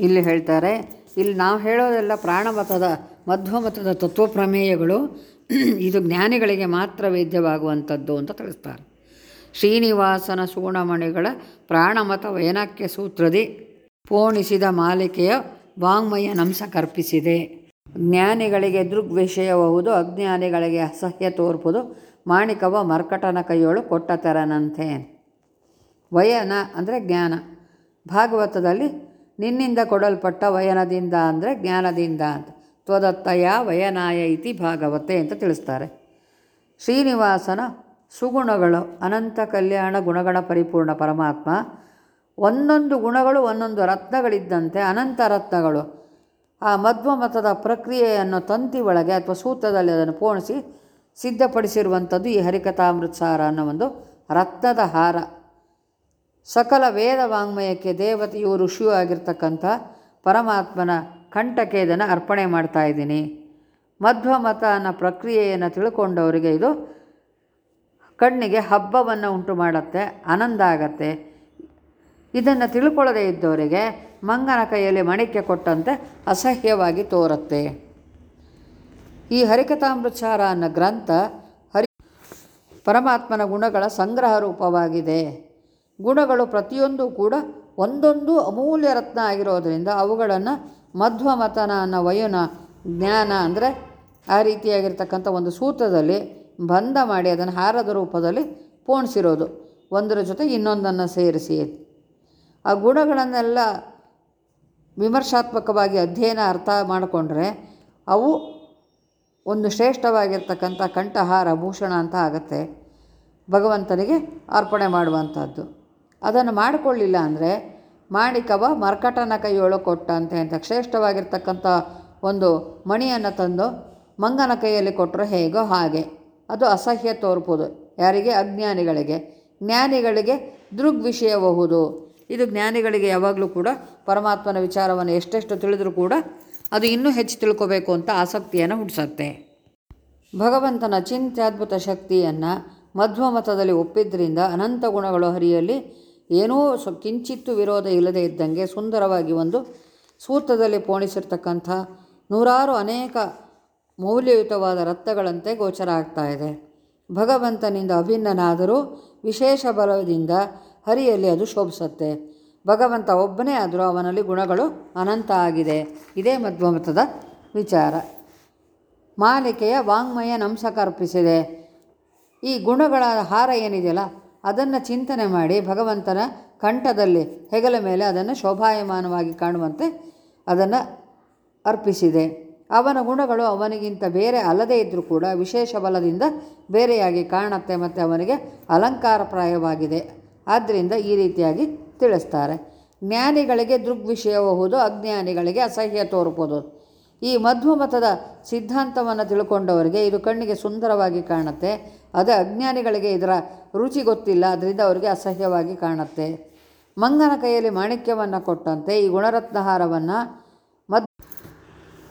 ಇಲ್ಲಿ ಹೇಳ್ತಾರೆ. ಇಲ್ಲಿ ನಾವು ಹೇಳೋದೆಲ್ಲ ಪ್ರಾಣಮತದ, ಮಧ್ವಮತದ ತತ್ವಪ್ರಮೇಯಗಳು. ಇದು ಜ್ಞಾನಿಗಳಿಗೆ ಮಾತ್ರ ವೇದ್ಯವಾಗುವಂಥದ್ದು ಅಂತ ತಿಳಿಸ್ತಾರೆ. ಶ್ರೀನಿವಾಸನ ಸುಗುಣಮಣಿಗಳ ಪ್ರಾಣಮತ ವೈನಾಕ್ಯ ಸೂತ್ರದಿ ಪೋಣಿಸಿದ ಮಾಲಿಕೆಯ ವಾಂಗ್ಮಯ ನಂಸ ಕರ್ಪಿಸಿದೆ. ಜ್ಞಾನಿಗಳಿಗೆ ದೃಗ್ವಿಷಯಬಹುದು ಅಜ್ಞಾನಿಗಳಿಗೆ ಅಸಹ್ಯ ತೋರ್ಪುದು, ಮಾಣಿಕವ ಮರ್ಕಟನ ಕೈಯೋಳು ಕೊಟ್ಟ ತೆರನಂತೆ ವಯನ ಅಂದರೆ ಜ್ಞಾನ. ಭಾಗವತದಲ್ಲಿ ನಿನ್ನಿಂದ ಕೊಡಲ್ಪಟ್ಟ ವಯನದಿಂದ ಅಂದರೆ ಜ್ಞಾನದಿಂದ ಅಂತ. ತ್ವದತ್ತಯ ವಯನಾಯ ಇತಿ ಭಾಗವತೆ ಅಂತ ತಿಳಿಸ್ತಾರೆ. ಶ್ರೀನಿವಾಸನ ಸುಗುಣಗಳು ಅನಂತ ಕಲ್ಯಾಣ ಗುಣಗಳ ಪರಿಪೂರ್ಣ ಪರಮಾತ್ಮ. ಒಂದೊಂದು ಗುಣಗಳು, ಒಂದೊಂದು ರತ್ನಗಳಿದ್ದಂತೆ ಅನಂತ ರತ್ನಗಳು. ಆ ಮಧ್ವಮತದ ಪ್ರಕ್ರಿಯೆಯನ್ನು ತಂತಿ ಒಳಗೆ ಅಥವಾ ಸೂತ್ರದಲ್ಲಿ ಅದನ್ನು ಪೋಣಿಸಿ ಸಿದ್ಧಪಡಿಸಿರುವಂಥದ್ದು ಈ ಹರಿಕಥಾಮೃತಸಾರ ಅನ್ನೋ ಒಂದು ರತ್ನದ ಹಾರ. ಸಕಲ ವೇದ ವಾಂಗ್ಮಯಕ್ಕೆ ದೇವತೆಯು ಋಷಿಯೂ ಆಗಿರ್ತಕ್ಕಂಥ ಪರಮಾತ್ಮನ ಕಂಠಕೇದನ ಅರ್ಪಣೆ ಮಾಡ್ತಾ ಇದ್ದೀನಿ. ಮಧ್ವಮತ ಅನ್ನೋ ಪ್ರಕ್ರಿಯೆಯನ್ನು ತಿಳ್ಕೊಂಡವರಿಗೆ ಇದು ಕಣ್ಣಿಗೆ ಹಬ್ಬವನ್ನು ಉಂಟು ಮಾಡುತ್ತೆ, ಆನಂದ ಆಗತ್ತೆ. ಇದನ್ನು ತಿಳ್ಕೊಳ್ಳದೇ ಇದ್ದವರಿಗೆ ಮಂಗನ ಕೈಯಲ್ಲಿ ಮಣಿಕೆ ಕೊಟ್ಟಂತೆ ಅಸಹ್ಯವಾಗಿ ತೋರುತ್ತೆ. ಈ ಹರಿಕಥಾಮೃತಸಾರ ಅನ್ನೋ ಗ್ರಂಥ ಹರಿ ಪರಮಾತ್ಮನ ಗುಣಗಳ ಸಂಗ್ರಹ ರೂಪವಾಗಿದೆ. ಗುಣಗಳು ಪ್ರತಿಯೊಂದು ಕೂಡ ಒಂದೊಂದು ಅಮೂಲ್ಯ ರತ್ನ ಆಗಿರೋದರಿಂದ ಅವುಗಳನ್ನು ಮಧ್ವಮತನ ಅನ್ನೋ ವಯುನ, ಜ್ಞಾನ ಅಂದರೆ ಆ ರೀತಿಯಾಗಿರ್ತಕ್ಕಂಥ ಒಂದು ಸೂತ್ರದಲ್ಲಿ ಬಂಧ ಮಾಡಿ ಅದನ್ನು ಹಾರದ ರೂಪದಲ್ಲಿ ಪೋಣಿಸಿರೋದು. ಒಂದರ ಜೊತೆ ಇನ್ನೊಂದನ್ನು ಸೇರಿಸಿ. ಆ ಗುಣಗಳನ್ನೆಲ್ಲ ವಿಮರ್ಶಾತ್ಮಕವಾಗಿ ಅಧ್ಯಯನ ಅರ್ಥ ಮಾಡಿಕೊಂಡ್ರೆ ಅವು ಒಂದು ಶ್ರೇಷ್ಠವಾಗಿರ್ತಕ್ಕಂಥ ಕಂಠಹಾರ, ಭೂಷಣ ಅಂತ ಆಗುತ್ತೆ. ಭಗವಂತನಿಗೆ ಅರ್ಪಣೆ ಮಾಡುವಂಥದ್ದು. ಅದನ್ನು ಮಾಡಿಕೊಳ್ಳಿಲ್ಲ ಅಂದರೆ ಮಾಣಿಕವ ಮರ್ಕಟನ ಕೈಯೊಳ ಕೊಟ್ಟ ಅಂತ ಶ್ರೇಷ್ಠವಾಗಿರ್ತಕ್ಕಂಥ ಒಂದು ಮಣಿಯನ್ನು ತಂದು ಮಂಗನ ಕೈಯಲ್ಲಿ ಕೊಟ್ಟರೆ ಹೇಗೋ ಹಾಗೆ. ಅದು ಅಸಹ್ಯ ತೋರ್ಪುದು. ಯಾರಿಗೆ? ಅಜ್ಞಾನಿಗಳಿಗೆ. ಜ್ಞಾನಿಗಳಿಗೆ ದೃಗ್ವಿಷಯಬಹುದು. ಇದು ಜ್ಞಾನಿಗಳಿಗೆ ಯಾವಾಗಲೂ ಕೂಡ ಪರಮಾತ್ಮನ ವಿಚಾರವನ್ನು ಎಷ್ಟೆಷ್ಟು ತಿಳಿದರೂ ಕೂಡ ಅದು ಇನ್ನೂ ಹೆಚ್ಚು ತಿಳ್ಕೋಬೇಕು ಅಂತ ಆಸಕ್ತಿಯನ್ನು ಹುಟ್ಟಿಸುತ್ತೆ. ಭಗವಂತನ ಚಿಂತ್ಯಾದ್ಭುತ ಶಕ್ತಿಯನ್ನು ಮಧ್ವಮತದಲ್ಲಿ ಒಪ್ಪಿದ್ದರಿಂದ ಅನಂತ ಗುಣಗಳು ಹರಿಯಲ್ಲಿ ಏನೂ ಸ್ವ ಕಿಂಚಿತ್ತು ವಿರೋಧ ಇಲ್ಲದೆ ಇದ್ದಂಗೆ ಸುಂದರವಾಗಿ ಒಂದು ಸೂತ್ರದಲ್ಲಿ ಪೋಣಿಸಿರ್ತಕ್ಕಂಥ ನೂರಾರು ಅನೇಕ ಮೌಲ್ಯಯುತವಾದ ರತ್ನಗಳಂತೆ ಗೋಚರ ಆಗ್ತಾ ಇದೆ. ಭಗವಂತನಿಂದ ಅಭಿನ್ನನಾದರೂ ವಿಶೇಷ ಬಲದಿಂದ ಹರಿಯಲ್ಲಿ ಅದು ಶೋಭಿಸುತ್ತೆ. ಭಗವಂತ ಒಬ್ಬನೇ ಆದರೂ ಅವನಲ್ಲಿ ಗುಣಗಳು ಅನಂತ ಆಗಿದೆ. ಇದೇ ಮಧ್ವಮತದ ವಿಚಾರ. ಮಾಲಿಕೆಯ ವಾಂಗ್ಮಯ ನಂಸ ಕರ್ಪಿಸಿದೆ ಈ ಗುಣಗಳ ಹಾರ ಏನಿದೆಯಲ್ಲ ಅದನ್ನು ಚಿಂತನೆ ಮಾಡಿ ಭಗವಂತನ ಕಂಠದಲ್ಲಿ ಹೆಗಲ ಮೇಲೆ ಅದನ್ನು ಶೋಭಾಯಮಾನವಾಗಿ ಕಾಣುವಂತೆ ಅದನ್ನು ಅರ್ಪಿಸಿದೆ. ಅವನ ಗುಣಗಳು ಅವನಿಗಿಂತ ಬೇರೆ ಅಲ್ಲದೇ ಇದ್ದರೂ ಕೂಡ ವಿಶೇಷ ಬಲದಿಂದ ಬೇರೆಯಾಗಿ ಕಾಣುತ್ತೆ ಮತ್ತು ಅವನಿಗೆ ಅಲಂಕಾರಪ್ರಾಯವಾಗಿದೆ. ಆದ್ದರಿಂದ ಈ ರೀತಿಯಾಗಿ ತಿಳಿಸ್ತಾರೆ. ಜ್ಞಾನಿಗಳಿಗೆ ದೃಗ್ವಿಷಯಬಹುದು ಅಜ್ಞಾನಿಗಳಿಗೆ ಅಸಹ್ಯ ತೋರ್ಪೋದು ಈ ಮಧ್ವಮತದ ಸಿದ್ಧಾಂತವನ್ನು ತಿಳ್ಕೊಂಡವರಿಗೆ ಇದು ಕಣ್ಣಿಗೆ ಸುಂದರವಾಗಿ ಕಾಣುತ್ತೆ. ಅದೇ ಅಜ್ಞಾನಿಗಳಿಗೆ ಇದರ ರುಚಿ ಗೊತ್ತಿಲ್ಲ, ಅದರಿಂದ ಅವರಿಗೆ ಅಸಹ್ಯವಾಗಿ ಕಾಣುತ್ತೆ. ಮಂಗನ ಕೈಯಲ್ಲಿ ಮಾಣಿಕ್ಯವನ್ನು ಕೊಟ್ಟಂತೆ ಈ ಗುಣರತ್ನಹಾರವನ್ನು ಮದ್,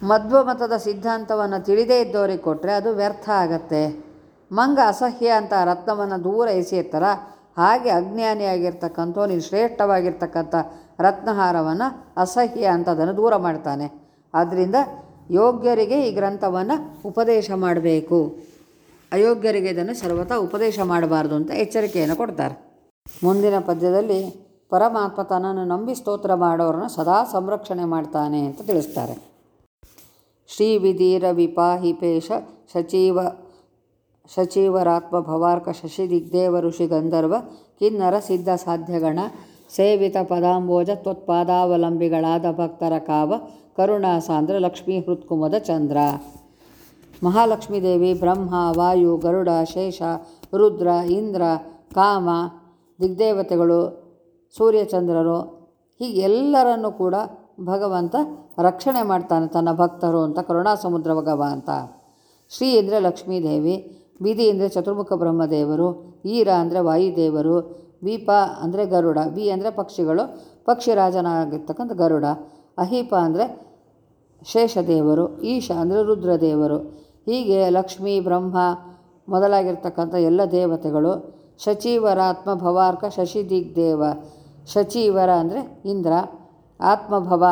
ಮಧ್ವಮತದ ಸಿದ್ಧಾಂತವನ್ನು ತಿಳಿದೇ ಇದ್ದವರಿಗೆ ಕೊಟ್ಟರೆ ಅದು ವ್ಯರ್ಥ ಆಗತ್ತೆ. ಮಂಗ ಅಸಹ್ಯ ಅಂತ ರತ್ನವನ್ನು ದೂರ ಎಸೆಯುತ್ತರ ಹಾಗೆ ಅಜ್ಞಾನಿಯಾಗಿರ್ತಕ್ಕಂಥ ನೀನು ಶ್ರೇಷ್ಠವಾಗಿರ್ತಕ್ಕಂಥ ರತ್ನಹಾರವನ್ನು ಅಸಹ್ಯ ಅಂತ ಅದನ್ನು ದೂರ ಮಾಡ್ತಾನೆ. ಆದ್ದರಿಂದ ಯೋಗ್ಯರಿಗೆ ಈ ಗ್ರಂಥವನ್ನು ಉಪದೇಶ ಮಾಡಬೇಕು. ಅಯೋಗ್ಯರಿಗೆ ಇದನ್ನು ಸರ್ವತಾ ಉಪದೇಶ ಮಾಡಬಾರ್ದು ಅಂತ ಎಚ್ಚರಿಕೆಯನ್ನು ಕೊಡ್ತಾರೆ. ಮುಂದಿನ ಪದ್ಯದಲ್ಲಿ ಪರಮಾತ್ಮ ತನ್ನನ್ನು ನಂಬಿ ಸ್ತೋತ್ರ ಮಾಡೋರನ್ನು ಸದಾ ಸಂರಕ್ಷಣೆ ಮಾಡ್ತಾನೆ ಅಂತ ತಿಳಿಸ್ತಾರೆ. ಶ್ರೀ ವಿಧೀರ ವಿಪಾಹಿಪೇಶ ಸಚಿವ ಸಚಿವರಾತ್ಮ ಭವಾರ್ಕ ಶಶಿ ದಿಗ್ದೇವ ಋಷಿ ಗಂಧರ್ವ ಕಿನ್ನರ ಸಿದ್ಧ ಸಾಧ್ಯಗಣ ಸೇವಿತ ಪದಾಂಬೋಜ ತ್ವತ್ಪಾದಾವಲಂಬಿಗಳಾದ ಭಕ್ತರ ಕಾವ ಕರುಣಾಸಾಂದ್ರ ಲಕ್ಷ್ಮೀ ಹೃತ್ಕುಮದ ಚಂದ್ರ. ಮಹಾಲಕ್ಷ್ಮೀದೇವಿ ಬ್ರಹ್ಮ, ವಾಯು, ಗರುಡ, ಶೇಷ, ರುದ್ರ, ಇಂದ್ರ, ಕಾಮ, ದಿಗ್ದೇವತೆಗಳು, ಸೂರ್ಯಚಂದ್ರರು, ಹೀಗೆ ಎಲ್ಲರನ್ನು ಕೂಡ ಭಗವಂತ ರಕ್ಷಣೆ ಮಾಡ್ತಾನೆ ತನ್ನ ಭಕ್ತರು ಅಂತ ಕರುಣಾ ಸಮುದ್ರ ಭಗವ ಅಂತ. ಶ್ರೀ ಅಂದರೆ ಲಕ್ಷ್ಮೀದೇವಿ ಬೀದಿ ಅಂದರೆ ಚತುರ್ಮುಖ ಬ್ರಹ್ಮದೇವರು, ಈರ ಅಂದರೆ ವಾಯುದೇವರು ವೀಪ ಅಂದರೆ ಗರುಡ, ವಿ ಅಂದರೆ ಪಕ್ಷಿಗಳು ಪಕ್ಷಿರಾಜನಾಗಿರ್ತಕ್ಕಂಥ ಗರುಡ, ಅಹೀಪ ಅಂದರೆ ಶೇಷದೇವರು, ಈಶ ಅಂದರೆ ರುದ್ರದೇವರು. ಹೀಗೆ ಲಕ್ಷ್ಮೀ, ಬ್ರಹ್ಮ ಮೊದಲಾಗಿರ್ತಕ್ಕಂಥ ಎಲ್ಲ ದೇವತೆಗಳು, ಶಚೀವರ ಭವಾರ್ಕ ಶಶಿ ದಿಗ್ದೇವ ಶಚೀವರ ಅಂದರೆ ಇಂದ್ರ, ಆತ್ಮಭವ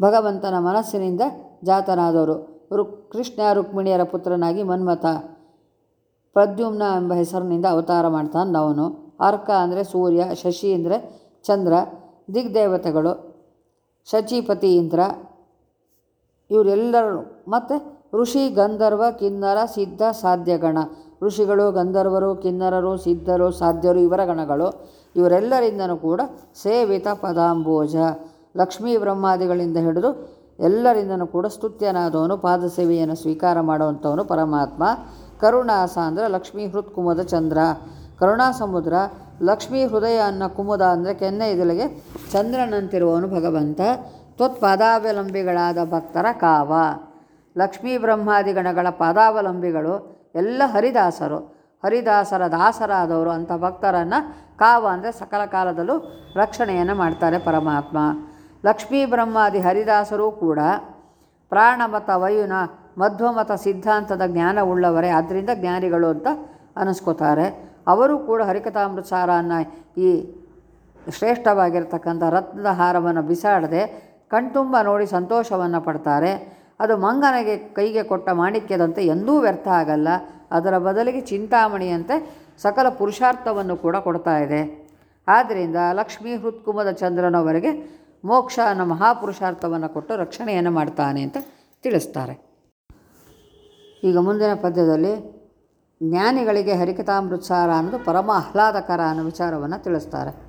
ಭಗವಂತನ ಮನಸ್ಸಿನಿಂದ ಜಾತನಾದವರು. ರುಕ್, ಕೃಷ್ಣ ರುಕ್ಮಿಣಿಯರ ಪುತ್ರನಾಗಿ ಮನ್ಮಥ. ಪ್ರದ್ಯುಮ್ನ ಎಂಬ ಹೆಸರಿನಿಂದ ಅವತಾರ ಮಾಡ್ತಾನೆ ಅವನು. ಅರ್ಕ ಅಂದರೆ ಸೂರ್ಯ, ಶಶಿ ಅಂದರೆ ಚಂದ್ರ, ದಿಗ್ದೇವತೆಗಳು, ಶಚಿಪತಿ ಇಂದ್ರ, ಇವರೆಲ್ಲರೂ. ಮತ್ತು ಋಷಿ, ಗಂಧರ್ವ, ಕಿನ್ನರ, ಸಿದ್ಧ, ಸಾಧ್ಯಗಣ. ಋಷಿಗಳು, ಗಂಧರ್ವರು, ಕಿನ್ನರರು, ಸಿದ್ಧರು, ಸಾಧ್ಯರು ಇವರ ಗಣಗಳು. ಇವರೆಲ್ಲರಿಂದನೂ ಕೂಡ ಸೇವಿತ ಪದಾಂಬೋಜ. ಲಕ್ಷ್ಮೀ ಬ್ರಹ್ಮಾದಿಗಳಿಂದ ಹಿಡಿದು ಎಲ್ಲರಿಂದನೂ ಕೂಡ ಸ್ತುತ್ಯನಾದವನು, ಪಾದಸೇವೆಯನ್ನು ಸ್ವೀಕಾರ ಮಾಡುವಂಥವನು ಪರಮಾತ್ಮ. ಕರುಣಾಸ ಅಂದರೆ ಲಕ್ಷ್ಮೀ ಹೃತ್ ಕುಮದ ಚಂದ್ರ. ಕರುಣಾ ಸಮುದ್ರ ಲಕ್ಷ್ಮೀ ಹೃದಯ ಅನ್ನೋ ಕುಮುದ ಅಂದರೆ ಕೆನ್ನೆ ಇದಲಿಗೆ ಚಂದ್ರನಂತಿರುವವನು ಭಗವಂತ. ತ್ವತ್ಪಾದಾವಲಂಬಿಗಳಾದ ಭಕ್ತರ ಕಾವ. ಲಕ್ಷ್ಮೀ ಬ್ರಹ್ಮಾದಿ ಗಣಗಳ ಪಾದಾವಲಂಬಿಗಳು ಎಲ್ಲ ಹರಿದಾಸರು. ಹರಿದಾಸರ ದಾಸರಾದವರು ಅಂಥ ಭಕ್ತರನ್ನು ಕಾವ ಅಂದರೆ ಸಕಲ ಕಾಲದಲ್ಲೂ ರಕ್ಷಣೆಯನ್ನು ಮಾಡ್ತಾರೆ ಪರಮಾತ್ಮ. ಲಕ್ಷ್ಮೀ ಬ್ರಹ್ಮಾದಿ ಹರಿದಾಸರೂ ಕೂಡ ಪ್ರಾಣಮತ ವಯುನ ಮಧ್ವಮತ ಸಿದ್ಧಾಂತದ ಜ್ಞಾನವುಳ್ಳವರೇ ಆದ್ದರಿಂದ ಜ್ಞಾನಿಗಳು ಅಂತ ಅನ್ನಿಸ್ಕೋತಾರೆ ಅವರು ಕೂಡ ಹರಿಕಥಾಮೃತಸಾರ ಸಾರನ್ನ ಈ ಶ್ರೇಷ್ಠವಾಗಿರ್ತಕ್ಕಂಥ ರತ್ನದ ಹಾರವನ್ನು ಬಿಸಾಡದೆ ಕಣ್ತುಂಬ ನೋಡಿ ಸಂತೋಷವನ್ನು ಪಡ್ತಾರೆ. ಅದು ಮಂಗನಿಗೆ ಕೈಗೆ ಕೊಟ್ಟ ಮಾಣಿಕ್ಯದಂತೆ ಎಂದೂ ವ್ಯರ್ಥ ಆಗಲ್ಲ. ಅದರ ಬದಲಿಗೆ ಚಿಂತಾಮಣಿಯಂತೆ ಸಕಲ ಪುರುಷಾರ್ಥವನ್ನು ಕೂಡ ಕೊಡ್ತಾ ಇದೆ. ಆದ್ದರಿಂದ ಲಕ್ಷ್ಮೀ ಹೃತ್ಕುಮದ ಚಂದ್ರನವರೆಗೆ ಮೋಕ್ಷ ಅನ್ನೋ ಮಹಾಪುರುಷಾರ್ಥವನ್ನು ಕೊಟ್ಟು ರಕ್ಷಣೆಯನ್ನು ಮಾಡ್ತಾನೆ ಅಂತ ತಿಳಿಸ್ತಾರೆ. ಈಗ ಮುಂದಿನ ಪದ್ಯದಲ್ಲಿ ಜ್ಞಾನಿಗಳಿಗೆ ಹರಿಕಥಾಮೃತಸಾರ ಅನ್ನೋದು ಪರಮ ಆಹ್ಲಾದಕರ ಅನ್ನೋ ವಿಚಾರವನ್ನು ತಿಳಿಸ್ತಾರೆ.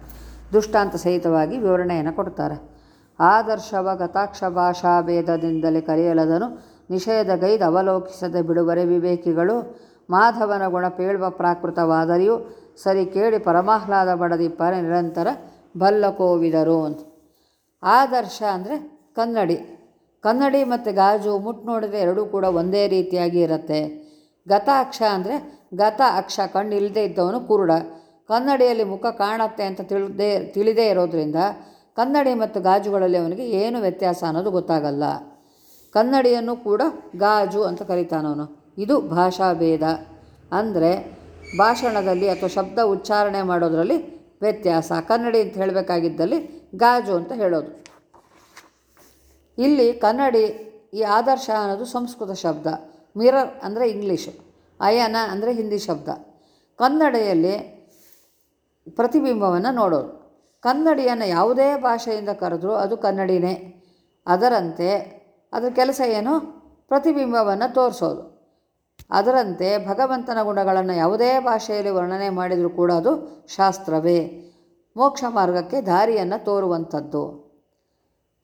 ದುಷ್ಟಾಂತ ಸಹಿತವಾಗಿ ವಿವರಣೆಯನ್ನು ಕೊಡ್ತಾರೆ. ಆದರ್ಶವ ಗತಾಕ್ಷ ಭಾಷಾ ಭೇದದಿಂದಲೇ ಕರೆಯಲದನು ನಿಷೇಧಗೈದು ಅವಲೋಕಿಸದೆ ಬಿಡುವರೆ ವಿವೇಕಿಗಳು, ಮಾಧವನ ಗುಣ ಪೇಳುವ ಪ್ರಾಕೃತವಾದರಿಯೂ, ಸರಿ ಕೇಳಿ ಪರಮಾಹ್ಲಾದ ಪರ ನಿರಂತರ ಬಲ್ಲಕೋವಿದರು ಅಂತ. ಆದರ್ಶ ಅಂದರೆ ಕನ್ನಡಿ. ಕನ್ನಡಿ ಮತ್ತು ಗಾಜು ಮುಟ್ಟು ನೋಡಿದ್ರೆ ಎರಡೂ ಕೂಡ ಒಂದೇ ರೀತಿಯಾಗಿ ಇರುತ್ತೆ. ಗತಾಕ್ಷ ಅಂದರೆ ಗತ ಅಕ್ಷ ಕಣ್ಣು ಇಲ್ಲದೆ ಇದ್ದವನು ಕುರುಡ. ಕನ್ನಡಿಯಲ್ಲಿ ಮುಖ ಕಾಣತ್ತೆ ಅಂತ ತಿಳಿದೇ ತಿಳಿದೇ ಇರೋದ್ರಿಂದ ಕನ್ನಡಿ ಮತ್ತು ಗಾಜುಗಳಲ್ಲಿ ಅವನಿಗೆ ಏನು ವ್ಯತ್ಯಾಸ ಅನ್ನೋದು ಗೊತ್ತಾಗಲ್ಲ. ಕನ್ನಡಿಯನ್ನು ಕೂಡ ಗಾಜು ಅಂತ ಕರೀತಾನವನು ಇದು ಭಾಷಾ ಭೇದ ಅಂದರೆ ಭಾಷಣದಲ್ಲಿ ಅಥವಾ ಶಬ್ದ ಉಚ್ಚಾರಣೆ ಮಾಡೋದರಲ್ಲಿ ವ್ಯತ್ಯಾಸ. ಕನ್ನಡಿ ಅಂತ ಹೇಳಬೇಕಾಗಿದ್ದಲ್ಲಿ ಗಾಜು ಅಂತ ಹೇಳೋದು. ಇಲ್ಲಿ ಕನ್ನಡಿ ಈ ಆದರ್ಶ ಅನ್ನೋದು ಸಂಸ್ಕೃತ ಶಬ್ದ. ಮಿರರ್ ಅಂದರೆ ಇಂಗ್ಲೀಷ್ ಅಯನ ಅಂದರೆ ಹಿಂದಿ ಶಬ್ದ. ಕನ್ನಡೆಯಲ್ಲಿ ಪ್ರತಿಬಿಂಬವನ್ನು ನೋಡೋರು ಕನ್ನಡಿಯನ್ನು ಯಾವುದೇ ಭಾಷೆಯಿಂದ ಕರೆದರೂ ಅದು ಕನ್ನಡಿನೇ. ಅದರಂತೆ ಅದರ ಕೆಲಸ ಏನು? ಪ್ರತಿಬಿಂಬವನ್ನು ತೋರಿಸೋದು. ಅದರಂತೆ ಭಗವಂತನ ಗುಣಗಳನ್ನು ಯಾವುದೇ ಭಾಷೆಯಲ್ಲಿ ವರ್ಣನೆ ಮಾಡಿದರೂ ಕೂಡ ಅದು ಶಾಸ್ತ್ರವೇ. ಮೋಕ್ಷ ಮಾರ್ಗಕ್ಕೆ ದಾರಿಯನ್ನು ತೋರುವಂಥದ್ದು.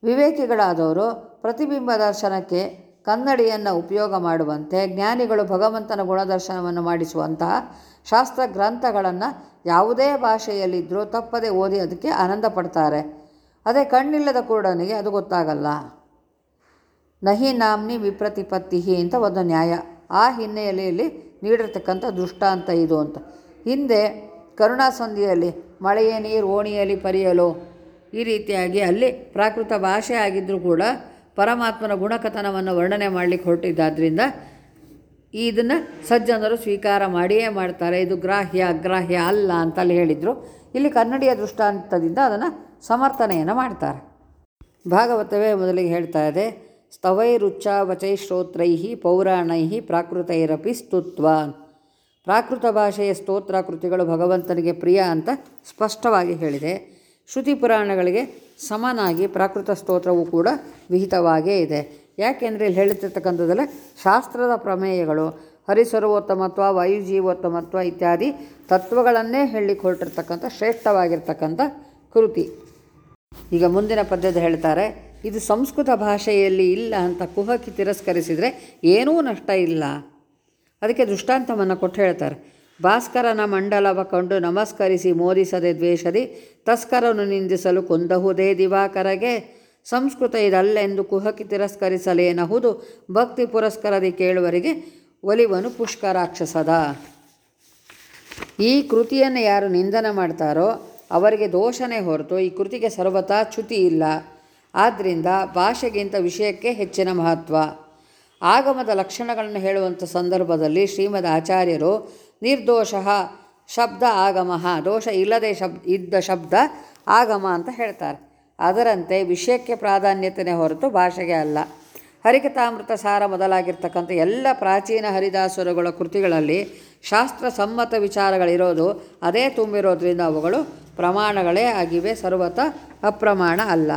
ವಿವೇಕಿಗಳಾದವರು ಪ್ರತಿಬಿಂಬ ದರ್ಶನಕ್ಕೆ ಕನ್ನಡಿಯನ್ನು ಉಪಯೋಗ ಮಾಡುವಂತೆ ಜ್ಞಾನಿಗಳು ಭಗವಂತನ ಗುಣದರ್ಶನವನ್ನು ಮಾಡಿಸುವಂತಹ ಶಾಸ್ತ್ರ ಗ್ರಂಥಗಳನ್ನು ಯಾವುದೇ ಭಾಷೆಯಲ್ಲಿದ್ದರೂ ತಪ್ಪದೆ ಓದಿ ಅದಕ್ಕೆ ಆನಂದ ಪಡ್ತಾರೆ. ಅದೇ ಕಣ್ಣಿಲ್ಲದ ಕುರುಡನಿಗೆ ಅದು ಗೊತ್ತಾಗಲ್ಲ. ನಹಿ ನಾಮ್ನಿ ವಿಪ್ರತಿಪತ್ತಿ ಅಂತ ಒಂದು ನ್ಯಾಯ. ಆ ಹಿನ್ನೆಲೆಯಲ್ಲಿ ನೀಡಿರ್ತಕ್ಕಂಥ ದೃಷ್ಟಾಂತ ಇದು ಅಂತ. ಹಿಂದೆ ಕರುಣಾಸಂಧಿಯಲ್ಲಿ ಮಳೆಯ ನೀರು ಓಣಿಯಲ್ಲಿ ಪರಿಯಲು ಈ ರೀತಿಯಾಗಿ ಅಲ್ಲಿ ಪ್ರಾಕೃತ ಭಾಷೆ ಆಗಿದ್ದರೂ ಕೂಡ ಪರಮಾತ್ಮನ ಗುಣಕಥನವನ್ನು ವರ್ಣನೆ ಮಾಡಲಿಕ್ಕೆ ಹೊರಟಿದ್ದಾದ್ರಿಂದ ಇದನ್ನು ಸಜ್ಜನರು ಸ್ವೀಕಾರ ಮಾಡಿಯೇ ಮಾಡ್ತಾರೆ. ಇದು ಗ್ರಾಹ್ಯ, ಅಗ್ರಾಹ್ಯ ಅಲ್ಲ ಅಂತ ಅಲ್ಲಿ ಹೇಳಿದರು. ಇಲ್ಲಿ ಕನ್ನಡಿಯ ದೃಷ್ಟಾಂತದಿಂದ ಅದನ್ನು ಸಮರ್ಥನೆಯನ್ನು ಮಾಡ್ತಾರೆ. ಭಾಗವತವೇ ಮೊದಲಿಗೆ ಹೇಳ್ತಾ ಇದೆ ಸ್ತವೈರುಚ್ಚಾವಚೈ ಶ್ರೋತ್ರೈ ಪೌರಾಣೈ ಪ್ರಾಕೃತೈರಪಿ ಸ್ತುತ್ವ ಪ್ರಾಕೃತ ಭಾಷೆಯ ಸ್ತೋತ್ರ ಕೃತಿಗಳು ಭಗವಂತನಿಗೆ ಪ್ರಿಯ ಅಂತ ಸ್ಪಷ್ಟವಾಗಿ ಹೇಳಿದೆ. ಶ್ರುತಿ ಪುರಾಣಗಳಿಗೆ ಸಮನಾಗಿ ಪ್ರಾಕೃತ ಸ್ತೋತ್ರವು ಕೂಡ ವಿಹಿತವಾಗೇ ಇದೆ. ಯಾಕೆಂದರೆ ಇಲ್ಲಿ ಹೇಳುತ್ತಿರ್ತಕ್ಕಂಥದ್ದೆಲ್ಲ ಶಾಸ್ತ್ರದ ಪ್ರಮೇಯಗಳು, ಹರಿಸರ್ವೋತ್ತಮತ್ವ, ವಾಯುಜೀವೋತ್ತಮತ್ವ ಇತ್ಯಾದಿ ತತ್ವಗಳನ್ನೇ ಹೇಳಲಿಕ್ಕೆ ಹೊರಟಿರ್ತಕ್ಕಂಥ ಶ್ರೇಷ್ಠವಾಗಿರ್ತಕ್ಕಂಥ ಕೃತಿ. ಈಗ ಮುಂದಿನ ಪದ್ಯದ ಹೇಳ್ತಾರೆ, ಇದು ಸಂಸ್ಕೃತ ಭಾಷೆಯಲ್ಲಿ ಇಲ್ಲ ಅಂತ ಕುಹಕಿ ತಿರಸ್ಕರಿಸಿದರೆ ಏನೂ ನಷ್ಟ ಇಲ್ಲ. ಅದಕ್ಕೆ ದೃಷ್ಟಾಂತವನ್ನು ಕೊಟ್ಟು ಹೇಳ್ತಾರೆ. ಭಾಸ್ಕರನ ಮಂಡಲವ ಕಂಡು ನಮಸ್ಕರಿಸಿ ಮೋದಿಸದೆ ದ್ವೇಷದಿ, ತಸ್ಕರನು ನಿಂದಿಸಲು ಕುಂದಹುದೇ ದಿವಾಕರಗೆ. ಸಂಸ್ಕೃತ ಇದಲ್ಲೆಂದು ಕುಹಕಿ ತಿರಸ್ಕರಿಸಲೇನಹುದು, ಭಕ್ತಿ ಪುರಸ್ಕರದಿ ಕೇಳುವರಿಗೆ ಒಲಿವನು ಪುಷ್ಕರಾಕ್ಷಸದ. ಈ ಕೃತಿಯನ್ನು ಯಾರು ನಿಂದನೆ ಮಾಡ್ತಾರೋ ಅವರಿಗೆ ದೋಷನೇ ಹೊರತು ಈ ಕೃತಿಗೆ ಸರ್ವತಾ ಚ್ಯುತಿ ಇಲ್ಲ. ಆದ್ದರಿಂದ ಭಾಷೆಗಿಂತ ವಿಷಯಕ್ಕೆ ಹೆಚ್ಚಿನ ಮಹತ್ವ. ಆಗಮದ ಲಕ್ಷಣಗಳನ್ನು ಹೇಳುವಂಥ ಸಂದರ್ಭದಲ್ಲಿ ಶ್ರೀಮದ್ ಆಚಾರ್ಯರು ನಿರ್ದೋಷ ಶಬ್ದ ಆಗಮ, ದೋಷ ಇಲ್ಲದೆ ಶಬ್, ಇದ್ದ ಶಬ್ದ ಆಗಮ ಅಂತ ಹೇಳ್ತಾರೆ. ಅದರಂತೆ ವಿಷಯಕ್ಕೆ ಪ್ರಾಧಾನ್ಯತೆನೇ ಹೊರತು ಭಾಷೆಗೆ ಅಲ್ಲ. ಹರಿಕಥಾಮೃತ ಸಾರ ಮೊದಲಾಗಿರ್ತಕ್ಕಂಥ ಎಲ್ಲ ಪ್ರಾಚೀನ ಹರಿದಾಸುರಗಳ ಕೃತಿಗಳಲ್ಲಿ ಶಾಸ್ತ್ರ ಸಮ್ಮತ ವಿಚಾರಗಳಿರೋದು, ಅದೇ ತುಂಬಿರೋದ್ರಿಂದ ಅವುಗಳು ಪ್ರಮಾಣಗಳೇ ಆಗಿವೆ, ಸರ್ವತ ಅಪ್ರಮಾಣ ಅಲ್ಲ.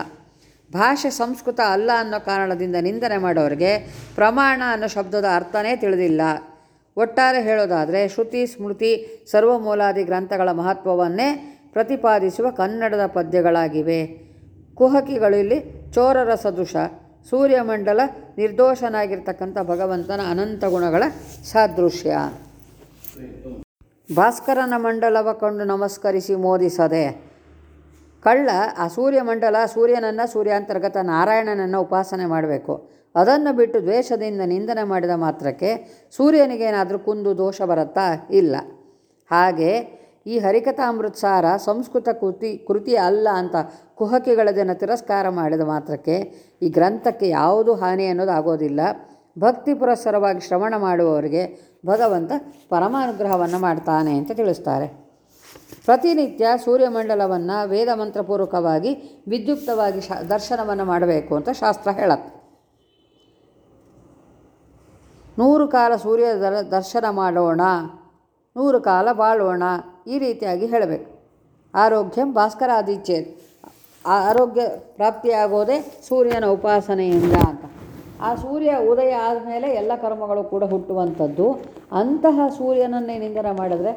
ಭಾಷೆ ಸಂಸ್ಕೃತ ಅಲ್ಲ ಅನ್ನೋ ಕಾರಣದಿಂದ ನಿಂದನೆ ಮಾಡೋರಿಗೆ ಪ್ರಮಾಣ ಅನ್ನೋ ಶಬ್ದದ ಅರ್ಥನೇ ತಿಳಿದಿಲ್ಲ. ಒಟ್ಟಾರೆ ಹೇಳೋದಾದರೆ ಶ್ರುತಿ, ಸ್ಮೃತಿ, ಸರ್ವಮೂಲಾದಿ ಗ್ರಂಥಗಳ ಮಹತ್ವವನ್ನೇ ಪ್ರತಿಪಾದಿಸುವ ಕನ್ನಡದ ಪದ್ಯಗಳಾಗಿವೆ. ಕುಹಕಿಗಳು ಇಲ್ಲಿ ಚೋರರ ಸದೃಶ, ಸೂರ್ಯಮಂಡಲ ನಿರ್ದೋಷನಾಗಿರ್ತಕ್ಕಂಥ ಭಗವಂತನ ಅನಂತ ಗುಣಗಳ ಸಾದೃಶ್ಯ. ಭಾಸ್ಕರನ ಮಂಡಲವ ಕಂಡು ನಮಸ್ಕರಿಸಿ ಮೋದಿಸದೆ ಕಳ್ಳ ಆ ಸೂರ್ಯಮಂಡಲ, ಸೂರ್ಯನನ್ನು ಸೂರ್ಯಾಂತರ್ಗತ ನಾರಾಯಣನನ್ನು ಉಪಾಸನೆ ಮಾಡಬೇಕು. ಅದನ್ನು ಬಿಟ್ಟು ದ್ವೇಷದಿಂದ ನಿಂದನೆ ಮಾಡಿದ ಮಾತ್ರಕ್ಕೆ ಸೂರ್ಯನಿಗೇನಾದರೂ ಕುಂದು ದೋಷ ಬರುತ್ತಾ? ಇಲ್ಲ. ಹಾಗೆ ಈ ಹರಿಕಥಾಮೃತ್ಸಾರ ಸಂಸ್ಕೃತ ಕೃತಿ ಕೃತಿ ಅಲ್ಲ ಅಂತ ಕುಹಕಿಗಳ ಜನ ತಿರಸ್ಕಾರ ಮಾಡಿದ ಮಾತ್ರಕ್ಕೆ ಈ ಗ್ರಂಥಕ್ಕೆ ಯಾವುದು ಹಾನಿ ಅನ್ನೋದು ಆಗೋದಿಲ್ಲ. ಭಕ್ತಿ ಪುರಸ್ಸರವಾಗಿ ಶ್ರವಣ ಮಾಡುವವರಿಗೆ ಭಗವಂತ ಪರಮಾನುಗ್ರಹವನ್ನು ಮಾಡ್ತಾನೆ ಅಂತ ತಿಳಿಸ್ತಾರೆ. ಪ್ರತಿನಿತ್ಯ ಸೂರ್ಯಮಂಡಲವನ್ನು ವೇದ ಮಂತ್ರಪೂರ್ವಕವಾಗಿ ವಿದ್ಯುಕ್ತವಾಗಿ ಶ, ದರ್ಶನವನ್ನು ಮಾಡಬೇಕು ಅಂತ ಶಾಸ್ತ್ರ ಹೇಳತ್ತೆ ನೂರು ಕಾಲ ಸೂರ್ಯ ದರ, ದರ್ಶನ ಮಾಡೋಣ, ನೂರು ಕಾಲ ಬಾಳೋಣ ಈ ರೀತಿಯಾಗಿ ಹೇಳಬೇಕು. ಆರೋಗ್ಯಂ ಭಾಸ್ಕರಾದಿಚ್ಛೇತ್ ಆ, ಆರೋಗ್ಯ ಪ್ರಾಪ್ತಿಯಾಗೋದೇ ಸೂರ್ಯನ ಉಪಾಸನೆಯಿಂದ ಅಂತ. ಆ ಸೂರ್ಯ ಉದಯ ಆದಮೇಲೆ ಎಲ್ಲ ಕರ್ಮಗಳು ಕೂಡ ಹುಟ್ಟುವಂಥದ್ದು, ಅಂತಹ ಸೂರ್ಯನನ್ನೇ ನಿಂದನೆ ಮಾಡಿದ್ರೆ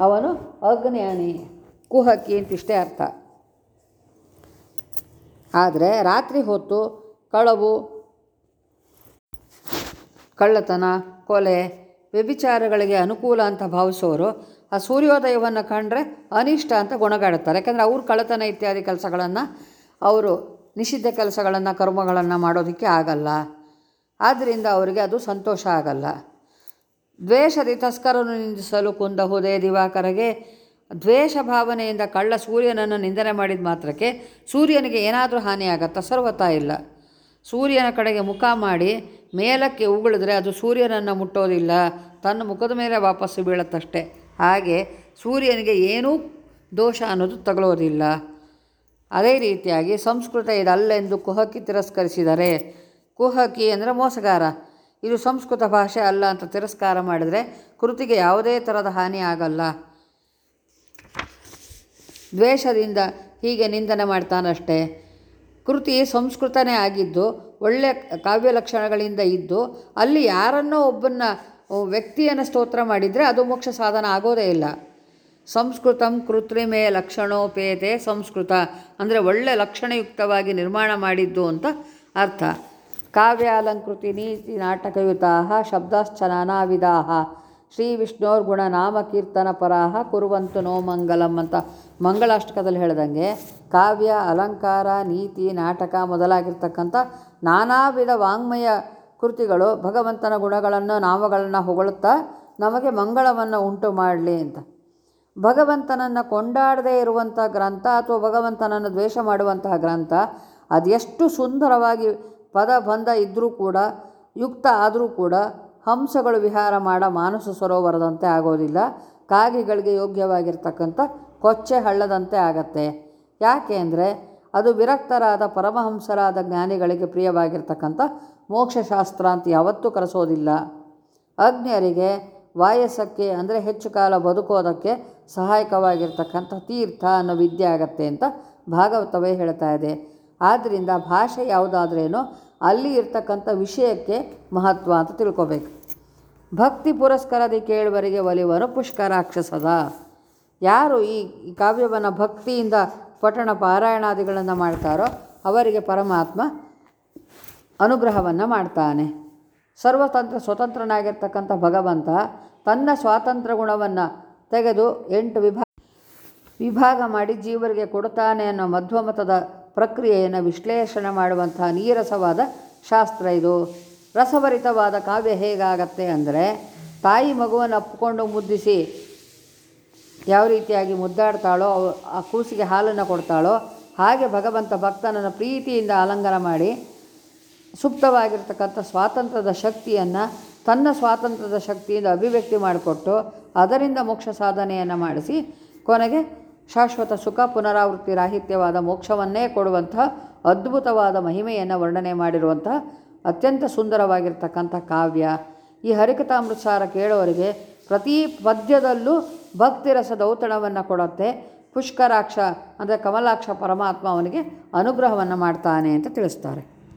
ಅವನು ಅಗ್ನ್ಯಾನಿ ಕುಹಕಿ ಅಂತಿಷ್ಟೇ ಅರ್ಥ. ಆದರೆ ರಾತ್ರಿ ಹೊತ್ತು ಕಳವು, ಕಳ್ಳತನ, ಕೊಲೆ, ವ್ಯಭಿಚಾರಗಳಿಗೆ ಅನುಕೂಲ ಅಂತ ಭಾವಿಸೋರು ಆ ಸೂರ್ಯೋದಯವನ್ನು ಕಂಡ್ರೆ ಅನಿಷ್ಟ ಅಂತ ಗುಣಗಾಡುತ್ತಾರೆ. ಯಾಕಂದರೆ ಅವರು ಕಳ್ಳತನ ಇತ್ಯಾದಿ ಕೆಲಸಗಳನ್ನು, ಅವರು ನಿಷಿದ್ಧ ಕೆಲಸಗಳನ್ನು, ಕರ್ಮಗಳನ್ನು ಮಾಡೋದಕ್ಕೆ ಆಗಲ್ಲ. ಆದ್ದರಿಂದ ಅವರಿಗೆ ಅದು ಸಂತೋಷ ಆಗಲ್ಲ. ದ್ವೇಷದಿ ತಸ್ಕರನ್ನು ನಿಂದಿಸಲು ಕುಂದ ಹೋದೆ ದಿವಾಕರಗೆ. ದ್ವೇಷ ಭಾವನೆಯಿಂದ ಕಳ್ಳ ಸೂರ್ಯನನ್ನು ನಿಂದನೆ ಮಾಡಿದ ಮಾತ್ರಕ್ಕೆ ಸೂರ್ಯನಿಗೆ ಏನಾದರೂ ಹಾನಿಯಾಗತ್ತಾ? ಸರ್ವತಾ ಇಲ್ಲ. ಸೂರ್ಯನ ಕಡೆಗೆ ಮುಖ ಮಾಡಿ ಮೇಲಕ್ಕೆ ಉಗುಳಿದ್ರೆ ಅದು ಸೂರ್ಯನನ್ನು ಮುಟ್ಟೋದಿಲ್ಲ. ತನ್ನ ಮುಖದ ಮೇಲೆ ವಾಪಸ್ಸು ಬೀಳತ್ತಷ್ಟೆ. ಹಾಗೆ ಸೂರ್ಯನಿಗೆ ಏನೂ ದೋಷ ಅನ್ನೋದು ತಗಲೋದಿಲ್ಲ ಅದೇ ರೀತಿಯಾಗಿ ಸಂಸ್ಕೃತ ಇದಲ್ಲೆಂದು ಕುಹಕಿ ತಿರಸ್ಕರಿಸಿದರೆ ಕುಹಕಿ ಅಂದರೆ ಮೋಸಗಾರ. ಇದು ಸಂಸ್ಕೃತ ಭಾಷೆ ಅಲ್ಲ ಅಂತ ತಿರಸ್ಕಾರ ಮಾಡಿದರೆ ಕೃತಿಗೆ ಯಾವುದೇ ಥರದ ಹಾನಿ ಆಗಲ್ಲ. ದ್ವೇಷದಿಂದ ಹೀಗೆ ನಿಂದನೆ ಮಾಡ್ತಾನಷ್ಟೇ. ಕೃತಿ ಸಂಸ್ಕೃತನೇ ಆಗಿದ್ದು ಒಳ್ಳೆಯ ಕಾವ್ಯ ಲಕ್ಷಣಗಳಿಂದ ಇದ್ದು, ಅಲ್ಲಿ ಯಾರನ್ನೋ ಒಬ್ಬನ್ನ ವ್ಯಕ್ತಿಯನ್ನು ಸ್ತೋತ್ರ ಮಾಡಿದರೆ ಅದು ಮೋಕ್ಷ ಸಾಧನ ಆಗೋದೇ ಇಲ್ಲ. ಸಂಸ್ಕೃತಂ ಕೃತ್ರಿಮೆ ಲಕ್ಷಣೋಪೇತೆ ಸಂಸ್ಕೃತ. ಅಂದರೆ ಒಳ್ಳೆ ಲಕ್ಷಣಯುಕ್ತವಾಗಿ ನಿರ್ಮಾಣ ಮಾಡಿದ್ದು ಅಂತ ಅರ್ಥ. ಕಾವ್ಯಾಲಂಕೃತಿ ನೀತಿ ನಾಟಕಯುತಾ ಶಬ್ದಾಶ್ಚ ನಾನಾ ವಿಧಾ ಶ್ರೀ ನಾಮ ಕೀರ್ತನ ಪರಾಹ ಕುರುವಂತು ನೋ ಮಂಗಲಂ ಅಂತ ಮಂಗಳಾಷ್ಟಕದಲ್ಲಿ ಹೇಳ್ದಂಗೆ ಕಾವ್ಯ, ಅಲಂಕಾರ, ನೀತಿ, ನಾಟಕ ಮೊದಲಾಗಿರ್ತಕ್ಕಂಥ ನಾನಾ ವಿಧ ವಾಂಗ್ಮಯ ಕೃತಿಗಳು ಭಗವಂತನ ಗುಣಗಳನ್ನು, ನಾಮಗಳನ್ನು ಹೊಗಳುತ್ತಾ ನಮಗೆ ಮಂಗಳವನ್ನು ಉಂಟು ಮಾಡಲಿ ಅಂತ. ಭಗವಂತನನ್ನು ಕೊಂಡಾಡದೇ ಇರುವಂಥ ಗ್ರಂಥ ಅಥವಾ ಭಗವಂತನನ್ನು ದ್ವೇಷ ಮಾಡುವಂತಹ ಗ್ರಂಥ ಅದೆಷ್ಟು ಸುಂದರವಾಗಿ ಪದ ಬಂಧ ಇದ್ದರೂ ಕೂಡ, ಯುಕ್ತ ಆದರೂ ಕೂಡ ಹಂಸಗಳು ವಿಹಾರ ಮಾಡ ಮಾನಸ ಸರೋವರದಂತೆ ಆಗೋದಿಲ್ಲ. ಕಾಗೆಗಳಿಗೆ ಯೋಗ್ಯವಾಗಿರ್ತಕ್ಕಂಥ ಕೊಚ್ಚೆ ಹಳ್ಳದಂತೆ ಆಗತ್ತೆ. ಯಾಕೆ ಅಂದರೆ, ಅದು ವಿರಕ್ತರಾದ ಪರಮಹಂಸರಾದ ಜ್ಞಾನಿಗಳಿಗೆ ಪ್ರಿಯವಾಗಿರ್ತಕ್ಕಂಥ ಮೋಕ್ಷಶಾಸ್ತ್ರ ಅಂತ ಯಾವತ್ತೂ ಕರೆಸೋದಿಲ್ಲ. ಅಗ್ನಿಯರಿಗೆ ವಾಯಸಕ್ಕೆ ಅಂದರೆ ಹೆಚ್ಚು ಕಾಲ ಬದುಕೋದಕ್ಕೆ ಸಹಾಯಕವಾಗಿರ್ತಕ್ಕಂಥ ತೀರ್ಥ ಅನ್ನೋ ವಿದ್ಯೆ ಆಗತ್ತೆ ಅಂತ ಭಾಗವತವೇ ಹೇಳ್ತಾ ಇದೆ. ಆದ್ದರಿಂದ ಭಾಷೆ ಯಾವುದಾದ್ರೇನೋ ಅಲ್ಲಿ ಇರ್ತಕ್ಕಂಥ ವಿಷಯಕ್ಕೆ ಮಹತ್ವ ಅಂತ ತಿಳ್ಕೊಬೇಕು. ಭಕ್ತಿ ಪುರಸ್ಕಾರದಿ ಕೇಳುವರಿಗೆ ಒಲಿವರು ಪುಷ್ಕರಾಕ್ಷಸದ. ಯಾರು ಈ ಕಾವ್ಯವನ್ನು ಭಕ್ತಿಯಿಂದ ಪಠಣ ಪಾರಾಯಣಾದಿಗಳನ್ನು ಮಾಡ್ತಾರೋ ಅವರಿಗೆ ಪರಮಾತ್ಮ ಅನುಗ್ರಹವನ್ನು ಮಾಡ್ತಾನೆ. ಸರ್ವತಂತ್ರ ಸ್ವತಂತ್ರನಾಗಿರ್ತಕ್ಕಂಥ ಭಗವಂತ ತನ್ನ ಸ್ವಾತಂತ್ರ್ಯ ಗುಣವನ್ನು ತೆಗೆದು ಎಂಟು ವಿಭಾಗ ವಿಭಾಗ ಮಾಡಿ ಜೀವರಿಗೆ ಕೊಡುತ್ತಾನೆ ಅನ್ನೋ ಮಧ್ವಮತದ ಪ್ರಕ್ರಿಯೆಯನ್ನು ವಿಶ್ಲೇಷಣೆ ಮಾಡುವಂತಹ ನೀರಸವಾದ ಶಾಸ್ತ್ರ ಇದು. ರಸಭರಿತವಾದ ಕಾವ್ಯ ಹೇಗಾಗತ್ತೆ ಅಂದರೆ, ತಾಯಿ ಮಗುವನ್ನು ಅಪ್ಪಿಕೊಂಡು ಮುದ್ದಿಸಿ ಯಾವ ರೀತಿಯಾಗಿ ಮುದ್ದಾಡ್ತಾಳೋ ಆ ಕೂಸಿಗೆ ಹಾಲನ್ನು ಕೊಡ್ತಾಳೋ, ಹಾಗೆ ಭಗವಂತ ಭಕ್ತನನ್ನು ಪ್ರೀತಿಯಿಂದ ಅಲಂಕಾರ ಮಾಡಿ ಸುಪ್ತವಾಗಿರ್ತಕ್ಕಂಥ ಸ್ವಾತಂತ್ರ್ಯದ ಶಕ್ತಿಯನ್ನು ತನ್ನ ಸ್ವಾತಂತ್ರ್ಯದ ಶಕ್ತಿಯಿಂದ ಅಭಿವ್ಯಕ್ತಿ ಮಾಡಿಕೊಟ್ಟು, ಅದರಿಂದ ಮೋಕ್ಷ ಸಾಧನೆಯನ್ನು ಮಾಡಿಸಿ ಕೊನೆಗೆ ಶಾಶ್ವತ ಸುಖ ಪುನರಾವೃತ್ತಿ ರಾಹಿತ್ಯವಾದ ಮೋಕ್ಷವನ್ನೇ ಕೊಡುವಂಥ ಅದ್ಭುತವಾದ ಮಹಿಮೆಯನ್ನು ವರ್ಣನೆ ಮಾಡಿರುವಂಥ ಅತ್ಯಂತ ಸುಂದರವಾಗಿರ್ತಕ್ಕಂಥ ಕಾವ್ಯ. ಈ ಹರಿಕಥಾಮೃತಸಾರ ಕೇಳೋರಿಗೆ ಪ್ರತಿ ಪದ್ಯದಲ್ಲೂ ಭಕ್ತಿರಸದ ದೌತಣವನ್ನು ಕೊಡುತ್ತೆ. ಪುಷ್ಕರಾಕ್ಷ ಅಂದರೆ ಕಮಲಾಕ್ಷ ಪರಮಾತ್ಮ ಅವನಿಗೆ ಅನುಗ್ರಹವನ್ನು ಮಾಡ್ತಾನೆ ಅಂತ ತಿಳಿಸ್ತಾರೆ.